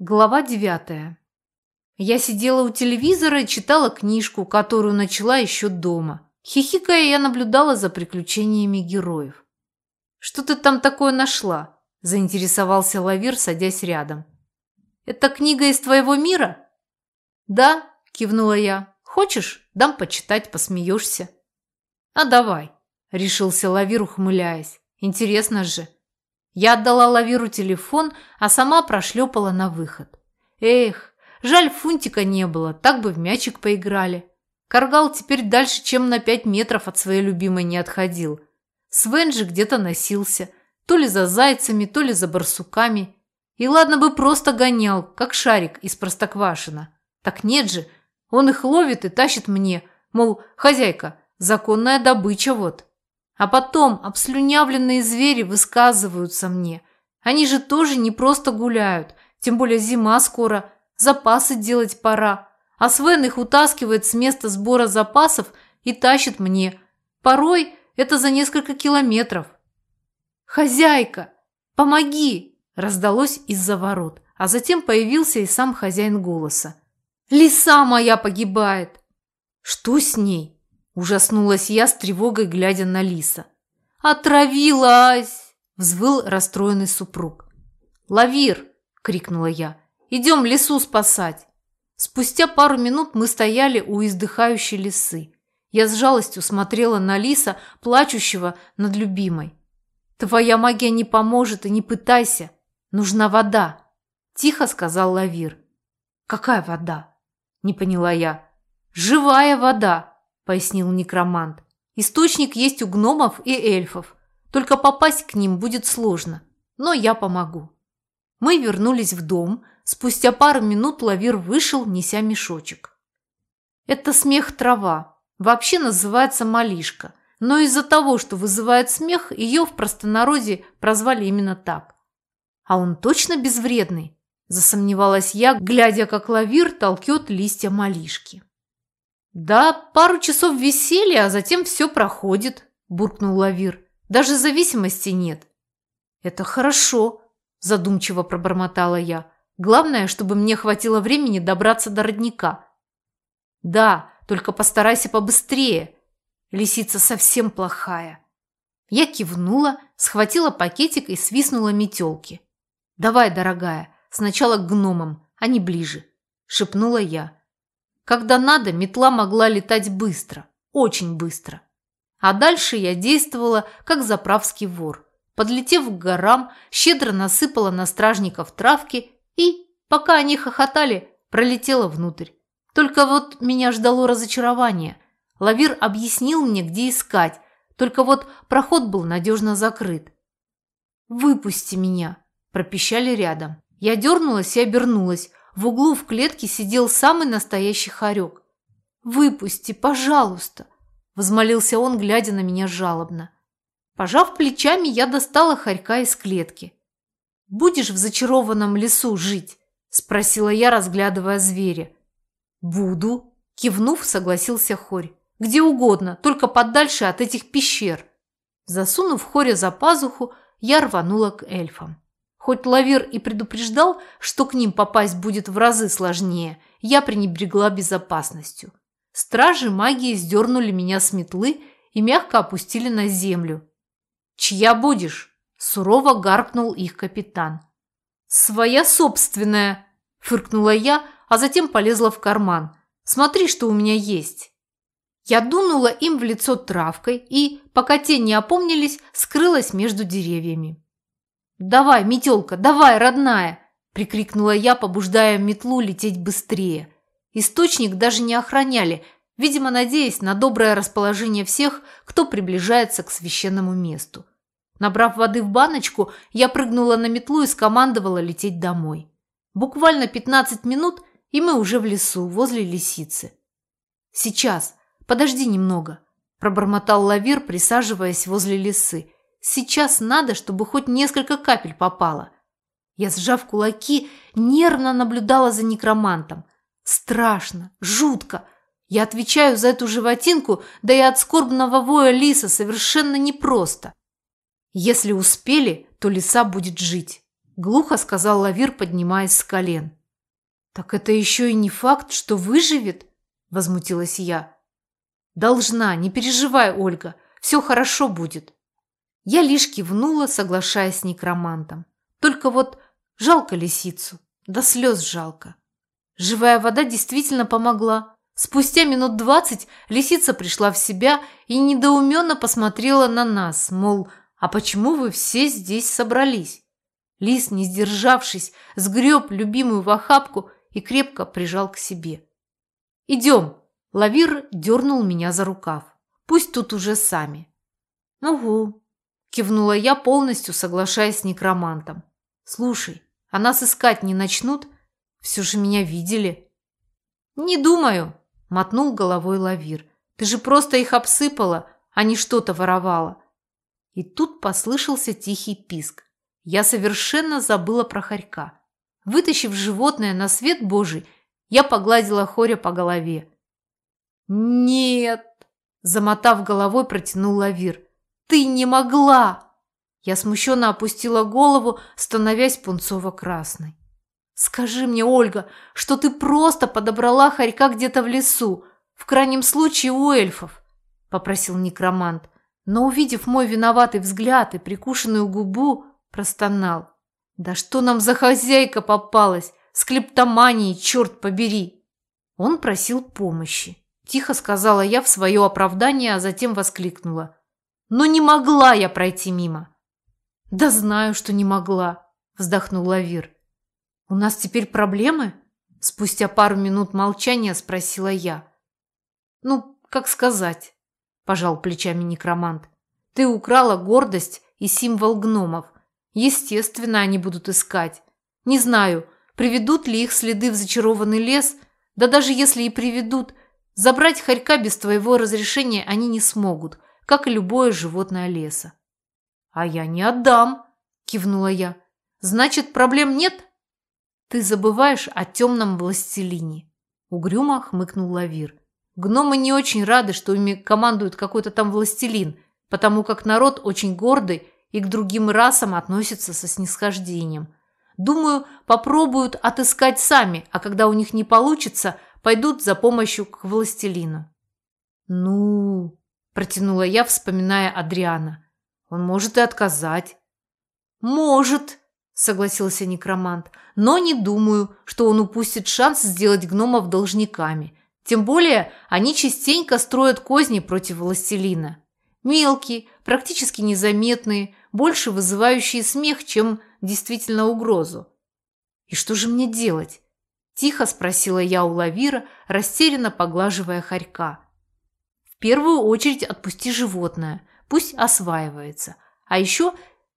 Глава девятая. Я сидела у телевизора и читала книжку, которую начала еще дома. Хихикая, я наблюдала за приключениями героев. «Что ты там такое нашла?» – заинтересовался Лавир, садясь рядом. «Это книга из твоего мира?» «Да», – кивнула я. «Хочешь, дам почитать, посмеешься». «А давай», – решился Лавир, ухмыляясь. «Интересно же». Я отдала Лавиру телефон, а сама прошлепала на выход. Эх, жаль, фунтика не было, так бы в мячик поиграли. Каргал теперь дальше, чем на пять метров от своей любимой не отходил. Свен же где-то носился, то ли за зайцами, то ли за барсуками. И ладно бы просто гонял, как шарик из простоквашина. Так нет же, он их ловит и тащит мне, мол, хозяйка, законная добыча вот. А потом обслюнявленные звери высказываются мне. Они же тоже не просто гуляют, тем более зима скоро, запасы делать пора. А Свен их утаскивает с места сбора запасов и тащит мне. Порой это за несколько километров. «Хозяйка, помоги!» – раздалось из-за ворот, а затем появился и сам хозяин голоса. «Лиса моя погибает!» «Что с ней?» Ужаснулась я с тревогой, глядя на лиса. «Отравилась!» – взвыл расстроенный супруг. «Лавир!» – крикнула я. «Идем лесу спасать!» Спустя пару минут мы стояли у издыхающей лисы. Я с жалостью смотрела на лиса, плачущего над любимой. «Твоя магия не поможет и не пытайся. Нужна вода!» – тихо сказал Лавир. «Какая вода?» – не поняла я. «Живая вода!» Пояснил некромант. Источник есть у гномов и эльфов. Только попасть к ним будет сложно. Но я помогу. Мы вернулись в дом. Спустя пару минут Лавир вышел, неся мешочек. Это смех трава. Вообще называется малишка. Но из-за того, что вызывает смех, ее в простонародье прозвали именно так. А он точно безвредный? Засомневалась я, глядя, как Лавир толкет листья малишки. «Да, пару часов веселья, а затем все проходит», – буркнул Лавир. «Даже зависимости нет». «Это хорошо», – задумчиво пробормотала я. «Главное, чтобы мне хватило времени добраться до родника». «Да, только постарайся побыстрее. Лисица совсем плохая». Я кивнула, схватила пакетик и свистнула метелки. «Давай, дорогая, сначала к гномам, они ближе», – шепнула я. Когда надо, метла могла летать быстро, очень быстро. А дальше я действовала, как заправский вор. Подлетев к горам, щедро насыпала на стражников травки и, пока они хохотали, пролетела внутрь. Только вот меня ждало разочарование. Лавир объяснил мне, где искать, только вот проход был надежно закрыт. «Выпусти меня!» – пропищали рядом. Я дернулась и обернулась. В углу в клетке сидел самый настоящий хорек. «Выпусти, пожалуйста!» – возмолился он, глядя на меня жалобно. Пожав плечами, я достала хорька из клетки. «Будешь в зачарованном лесу жить?» – спросила я, разглядывая зверя. «Буду», – кивнув, согласился хорь. «Где угодно, только подальше от этих пещер». Засунув хоря за пазуху, я рванула к эльфам. Хоть Лавир и предупреждал, что к ним попасть будет в разы сложнее, я пренебрегла безопасностью. Стражи магии сдернули меня с метлы и мягко опустили на землю. «Чья будешь?» – сурово гаркнул их капитан. «Своя собственная!» – фыркнула я, а затем полезла в карман. «Смотри, что у меня есть!» Я дунула им в лицо травкой и, пока те не опомнились, скрылась между деревьями. «Давай, метелка, давай, родная!» – прикрикнула я, побуждая метлу лететь быстрее. Источник даже не охраняли, видимо, надеясь на доброе расположение всех, кто приближается к священному месту. Набрав воды в баночку, я прыгнула на метлу и скомандовала лететь домой. Буквально 15 минут, и мы уже в лесу, возле лисицы. «Сейчас, подожди немного», – пробормотал Лавир, присаживаясь возле лисы – Сейчас надо, чтобы хоть несколько капель попало. Я, сжав кулаки, нервно наблюдала за некромантом. Страшно, жутко. Я отвечаю за эту животинку, да и от скорбного воя лиса совершенно непросто. Если успели, то лиса будет жить. Глухо сказал Лавир, поднимаясь с колен. «Так это еще и не факт, что выживет?» Возмутилась я. «Должна, не переживай, Ольга, все хорошо будет». Я лишь кивнула, соглашаясь с некромантом. Только вот жалко лисицу, до слез жалко. Живая вода действительно помогла. Спустя минут двадцать лисица пришла в себя и недоуменно посмотрела на нас, мол, а почему вы все здесь собрались? Лис, не сдержавшись, сгреб любимую в охапку и крепко прижал к себе. «Идем!» Лавир дернул меня за рукав. «Пусть тут уже сами». «Угу», – кивнула я, полностью соглашаясь с некромантом. «Слушай, а нас искать не начнут? Все же меня видели». «Не думаю», – мотнул головой Лавир. «Ты же просто их обсыпала, а не что-то воровала». И тут послышался тихий писк. Я совершенно забыла про хорька. Вытащив животное на свет Божий, я погладила Хоря по голове. «Нет!» – замотав головой, протянул Лавир. «Ты не могла!» Я смущенно опустила голову, становясь пунцово-красной. «Скажи мне, Ольга, что ты просто подобрала хорька где-то в лесу, в крайнем случае у эльфов», – попросил некромант. Но, увидев мой виноватый взгляд и прикушенную губу, простонал. «Да что нам за хозяйка попалась? С клептоманией, черт побери!» Он просил помощи. Тихо сказала я в свое оправдание, а затем воскликнула. «Но не могла я пройти мимо!» «Да знаю, что не могла», – вздохнул Лавир. «У нас теперь проблемы?» Спустя пару минут молчания спросила я. «Ну, как сказать?» пожал плечами некромант. Ты украла гордость и символ гномов. Естественно, они будут искать. Не знаю, приведут ли их следы в зачарованный лес, да даже если и приведут, забрать хорька без твоего разрешения они не смогут, как и любое животное леса. А я не отдам, кивнула я. Значит, проблем нет? Ты забываешь о темном властелине. Угрюмо хмыкнул Лавир. Гномы не очень рады, что ими командует какой-то там властелин, потому как народ очень гордый и к другим расам относится со снисхождением. Думаю, попробуют отыскать сами, а когда у них не получится, пойдут за помощью к властелину. «Ну...» – протянула я, вспоминая Адриана. «Он может и отказать». «Может», – согласился некромант, «но не думаю, что он упустит шанс сделать гномов должниками. Тем более они частенько строят козни против властелина. Мелкие, практически незаметные, больше вызывающие смех, чем действительно угрозу. «И что же мне делать?» – тихо спросила я у Лавира, растерянно поглаживая хорька. «В первую очередь отпусти животное, пусть осваивается. А еще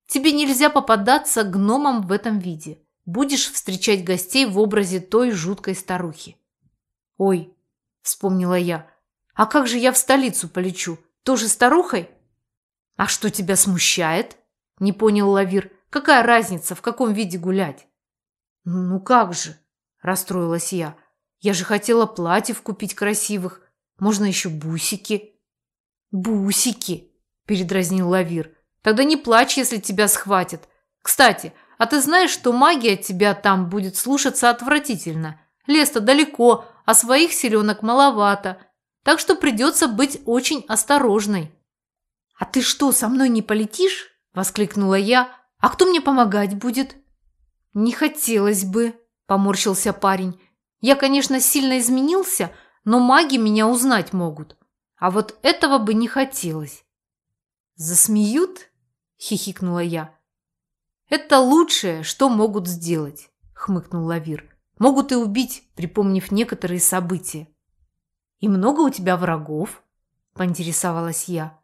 тебе нельзя попадаться гномам в этом виде. Будешь встречать гостей в образе той жуткой старухи». «Ой, – вспомнила я. «А как же я в столицу полечу? Тоже старухой?» «А что тебя смущает?» – не понял Лавир. «Какая разница, в каком виде гулять?» «Ну как же?» – расстроилась я. «Я же хотела платьев купить красивых. Можно еще бусики». «Бусики!» – передразнил Лавир. «Тогда не плачь, если тебя схватят. Кстати, а ты знаешь, что магия тебя там будет слушаться отвратительно? Лес-то далеко, а своих селенок маловато, так что придется быть очень осторожной. «А ты что, со мной не полетишь?» – воскликнула я. «А кто мне помогать будет?» «Не хотелось бы», – поморщился парень. «Я, конечно, сильно изменился, но маги меня узнать могут. А вот этого бы не хотелось». «Засмеют?» – хихикнула я. «Это лучшее, что могут сделать», – хмыкнул Лавир. Могут и убить, припомнив некоторые события. «И много у тебя врагов?» – поинтересовалась я.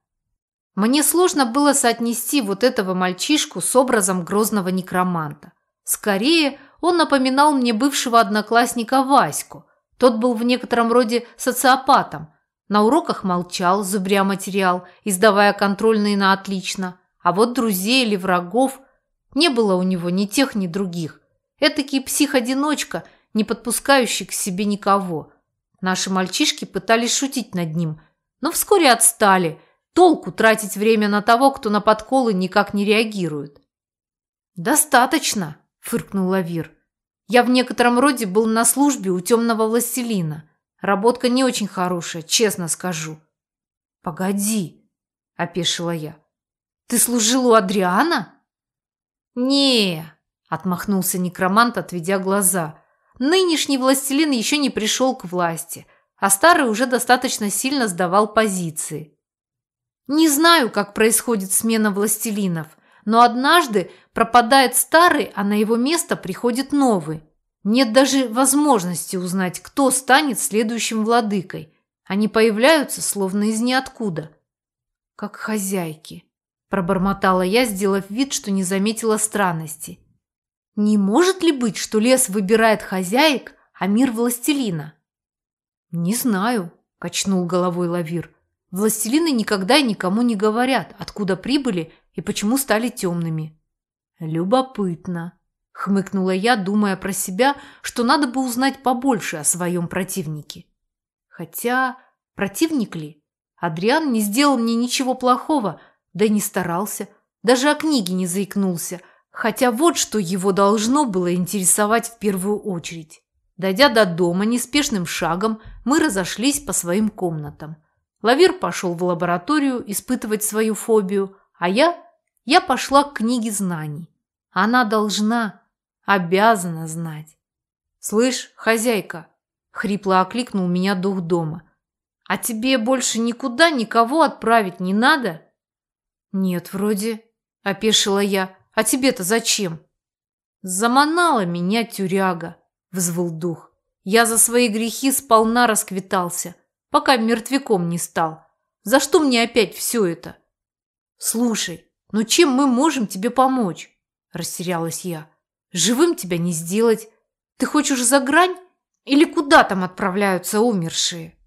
Мне сложно было соотнести вот этого мальчишку с образом грозного некроманта. Скорее, он напоминал мне бывшего одноклассника Ваську. Тот был в некотором роде социопатом. На уроках молчал, зубря материал, издавая контрольные на отлично. А вот друзей или врагов не было у него ни тех, ни других. Этакий псих-одиночка, не подпускающий к себе никого. Наши мальчишки пытались шутить над ним, но вскоре отстали. Толку тратить время на того, кто на подколы никак не реагирует. «Достаточно», фыркнул Лавир. «Я в некотором роде был на службе у темного властелина. Работка не очень хорошая, честно скажу». «Погоди», – опешила я. «Ты служил у Адриана?» «Не», – отмахнулся некромант, отведя глаза. «Нынешний властелин еще не пришел к власти, а старый уже достаточно сильно сдавал позиции. Не знаю, как происходит смена властелинов, но однажды пропадает старый, а на его место приходит новый. Нет даже возможности узнать, кто станет следующим владыкой. Они появляются словно из ниоткуда. Как хозяйки, пробормотала я, сделав вид, что не заметила странности. Не может ли быть, что лес выбирает хозяек, а мир властелина? Не знаю, качнул головой Лавир. Властелины никогда никому не говорят, откуда прибыли и почему стали темными. Любопытно, хмыкнула я, думая про себя, что надо бы узнать побольше о своем противнике. Хотя противник ли? Адриан не сделал мне ничего плохого, да не старался, даже о книге не заикнулся, хотя вот что его должно было интересовать в первую очередь. Дойдя до дома неспешным шагом, мы разошлись по своим комнатам. Лавир пошел в лабораторию испытывать свою фобию, а я, я пошла к книге знаний. Она должна, обязана знать. «Слышь, хозяйка!» – хрипло окликнул меня дух дома. «А тебе больше никуда никого отправить не надо?» «Нет, вроде», – опешила я. «А тебе-то зачем?» «Заманала меня тюряга», – взвыл дух. «Я за свои грехи сполна расквитался» пока мертвяком не стал. За что мне опять все это? Слушай, ну чем мы можем тебе помочь? Растерялась я. Живым тебя не сделать. Ты хочешь за грань? Или куда там отправляются умершие?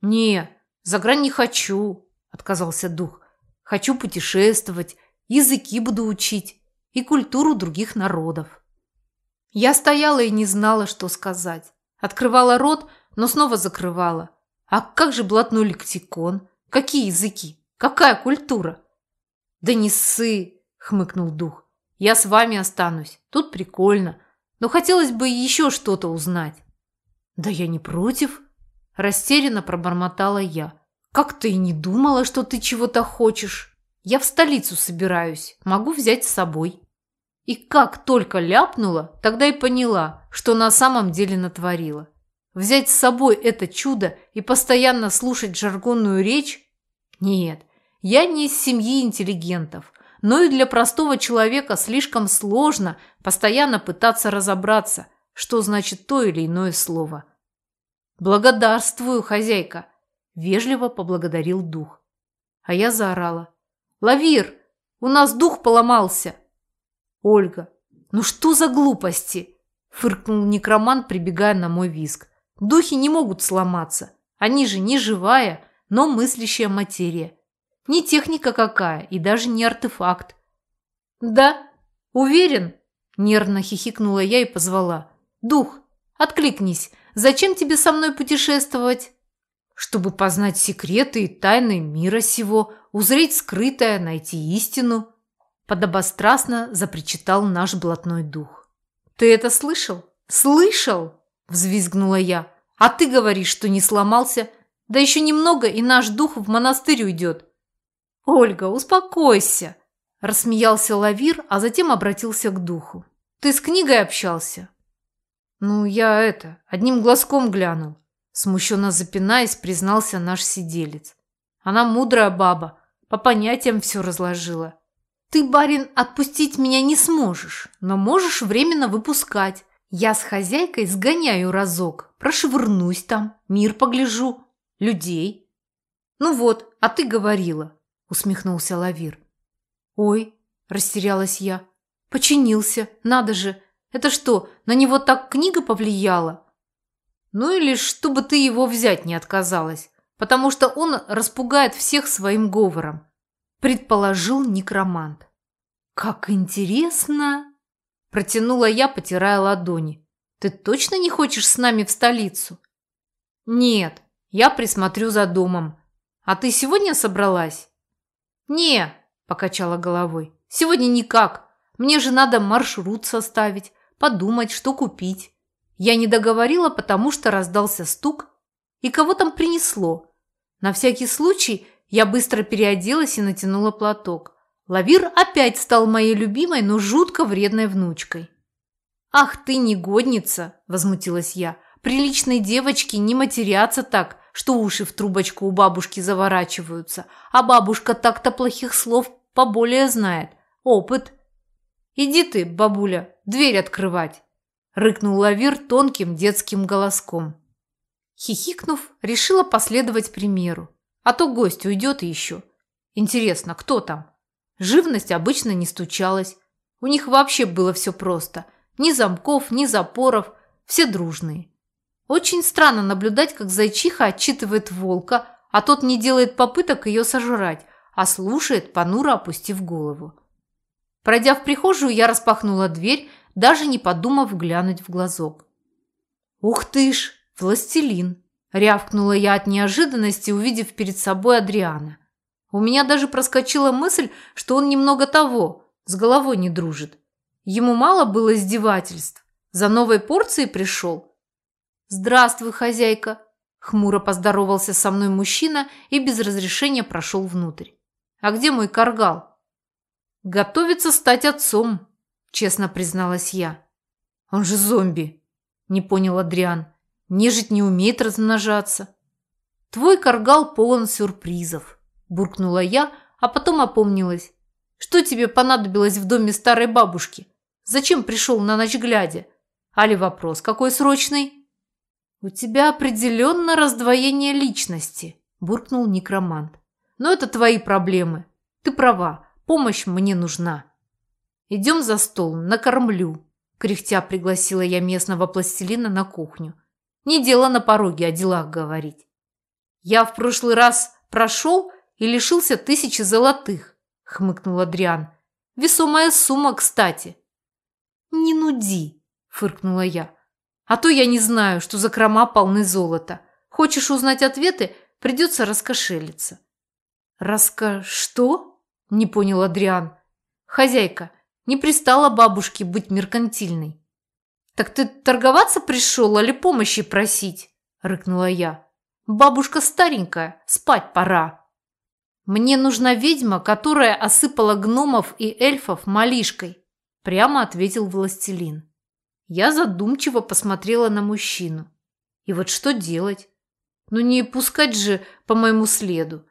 Не, за грань не хочу, отказался дух. Хочу путешествовать, языки буду учить и культуру других народов. Я стояла и не знала, что сказать. Открывала рот, но снова закрывала. А как же блатной лексикон? Какие языки? Какая культура? Да не ссы, хмыкнул дух. Я с вами останусь. Тут прикольно. Но хотелось бы еще что-то узнать. Да я не против, растерянно пробормотала я. Как ты и не думала, что ты чего-то хочешь. Я в столицу собираюсь, могу взять с собой. И как только ляпнула, тогда и поняла, что на самом деле натворила. Взять с собой это чудо и постоянно слушать жаргонную речь? Нет, я не из семьи интеллигентов, но и для простого человека слишком сложно постоянно пытаться разобраться, что значит то или иное слово. «Благодарствую, хозяйка!» – вежливо поблагодарил дух. А я заорала. «Лавир, у нас дух поломался!» «Ольга, ну что за глупости?» – фыркнул некромант, прибегая на мой виск. Духи не могут сломаться. Они же не живая, но мыслящая материя. Не техника какая и даже не артефакт. «Да, уверен?» – нервно хихикнула я и позвала. «Дух, откликнись. Зачем тебе со мной путешествовать?» «Чтобы познать секреты и тайны мира сего, узреть скрытое, найти истину», – подобострастно запричитал наш блатной дух. «Ты это слышал? Слышал?» Взвизгнула я. А ты говоришь, что не сломался. Да еще немного, и наш дух в монастырь уйдет. Ольга, успокойся. Рассмеялся Лавир, а затем обратился к духу. Ты с книгой общался? Ну, я это, одним глазком глянул. Смущенно запинаясь, признался наш сиделец. Она мудрая баба, по понятиям все разложила. Ты, барин, отпустить меня не сможешь, но можешь временно выпускать. Я с хозяйкой сгоняю разок, прошвырнусь там, мир погляжу, людей. Ну вот, а ты говорила, усмехнулся Лавир. Ой, растерялась я. Починился, надо же. Это что, на него так книга повлияла? Ну или чтобы ты его взять не отказалась, потому что он распугает всех своим говором, предположил некромант. Как интересно! Протянула я, потирая ладони. «Ты точно не хочешь с нами в столицу?» «Нет, я присмотрю за домом. А ты сегодня собралась?» «Не», – покачала головой. «Сегодня никак. Мне же надо маршрут составить, подумать, что купить. Я не договорила, потому что раздался стук, и кого там принесло. На всякий случай я быстро переоделась и натянула платок. Лавир опять стал моей любимой, но жутко вредной внучкой. «Ах ты негодница!» – возмутилась я. «Приличной девочке не матерятся так, что уши в трубочку у бабушки заворачиваются, а бабушка так-то плохих слов поболее знает. Опыт!» «Иди ты, бабуля, дверь открывать!» – рыкнул Лавир тонким детским голоском. Хихикнув, решила последовать примеру. А то гость уйдет еще. Интересно, кто там? Живность обычно не стучалась. У них вообще было все просто. Ни замков, ни запоров. Все дружные. Очень странно наблюдать, как зайчиха отчитывает волка, а тот не делает попыток ее сожрать, а слушает, понуро опустив голову. Пройдя в прихожую, я распахнула дверь, даже не подумав глянуть в глазок. «Ух ты ж, властелин!» – рявкнула я от неожиданности, увидев перед собой Адриана. У меня даже проскочила мысль, что он немного того, с головой не дружит. Ему мало было издевательств. За новой порцией пришел. «Здравствуй, хозяйка!» Хмуро поздоровался со мной мужчина и без разрешения прошел внутрь. «А где мой каргал?» «Готовится стать отцом», честно призналась я. «Он же зомби!» не понял Адриан. «Нежить не умеет размножаться». «Твой каргал полон сюрпризов», буркнула я, а потом опомнилась. Что тебе понадобилось в доме старой бабушки? Зачем пришел на ночь глядя? Али вопрос какой срочный? У тебя определенно раздвоение личности, буркнул некромант. Но это твои проблемы. Ты права, помощь мне нужна. Идем за стол, накормлю. Кряхтя пригласила я местного пластилина на кухню. Не дело на пороге о делах говорить. Я в прошлый раз прошел и лишился тысячи золотых», – хмыкнул Адриан. «Весомая сумма, кстати». «Не нуди», – фыркнула я. «А то я не знаю, что закрома полны золота. Хочешь узнать ответы, придется раскошелиться». «Раска... что?» – не понял Адриан. «Хозяйка, не пристала бабушке быть меркантильной». «Так ты торговаться пришел, или помощи просить?» – рыкнула я. «Бабушка старенькая, спать пора». «Мне нужна ведьма, которая осыпала гномов и эльфов малишкой», прямо ответил властелин. Я задумчиво посмотрела на мужчину. И вот что делать? Ну не пускать же по моему следу.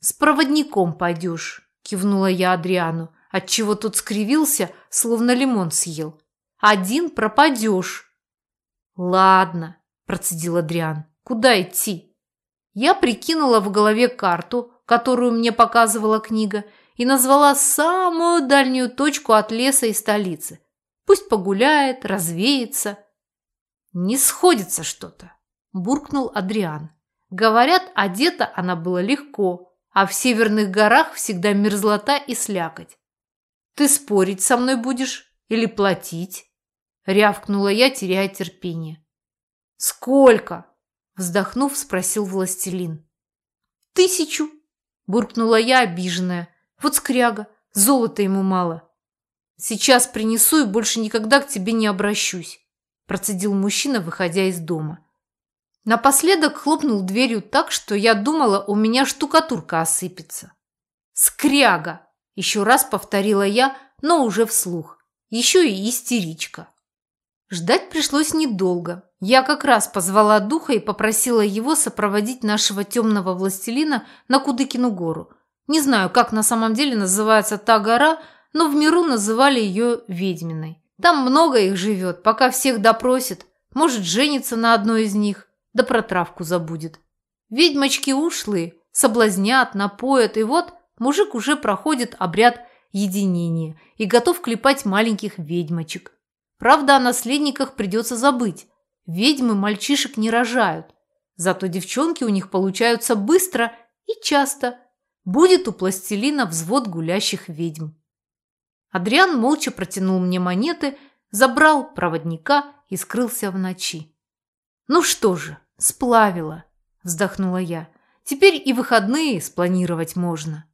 «С проводником пойдешь», – кивнула я Адриану, отчего тот скривился, словно лимон съел. «Один пропадешь». «Ладно», – процедил Адриан, – «куда идти?» Я прикинула в голове карту, которую мне показывала книга, и назвала самую дальнюю точку от леса и столицы. Пусть погуляет, развеется. Не сходится что-то, буркнул Адриан. Говорят, одета она была легко, а в северных горах всегда мерзлота и слякоть. Ты спорить со мной будешь или платить? Рявкнула я, теряя терпение. Сколько? Вздохнув, спросил властелин. Тысячу, Буркнула я, обиженная. Вот скряга, золота ему мало. Сейчас принесу и больше никогда к тебе не обращусь, процедил мужчина, выходя из дома. Напоследок хлопнул дверью так, что я думала, у меня штукатурка осыпется. «Скряга!» – еще раз повторила я, но уже вслух. Еще и истеричка. Ждать пришлось недолго. Я как раз позвала духа и попросила его сопроводить нашего темного властелина на Кудыкину гору. Не знаю, как на самом деле называется та гора, но в миру называли ее Ведьминой. Там много их живет, пока всех допросит. Может, женится на одной из них, да про травку забудет. Ведьмочки ушлые, соблазнят, напоят, и вот мужик уже проходит обряд единения и готов клепать маленьких ведьмочек. Правда, о наследниках придется забыть. Ведьмы мальчишек не рожают. Зато девчонки у них получаются быстро и часто. Будет у пластилина взвод гулящих ведьм. Адриан молча протянул мне монеты, забрал проводника и скрылся в ночи. «Ну что же, сплавила», – вздохнула я. «Теперь и выходные спланировать можно».